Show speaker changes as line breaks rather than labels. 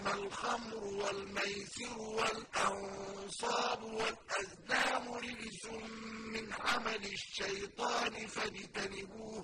إنما الخمر والميسر والأنصاب والأزلام رجس من عمل الشيطان فاجتنبوه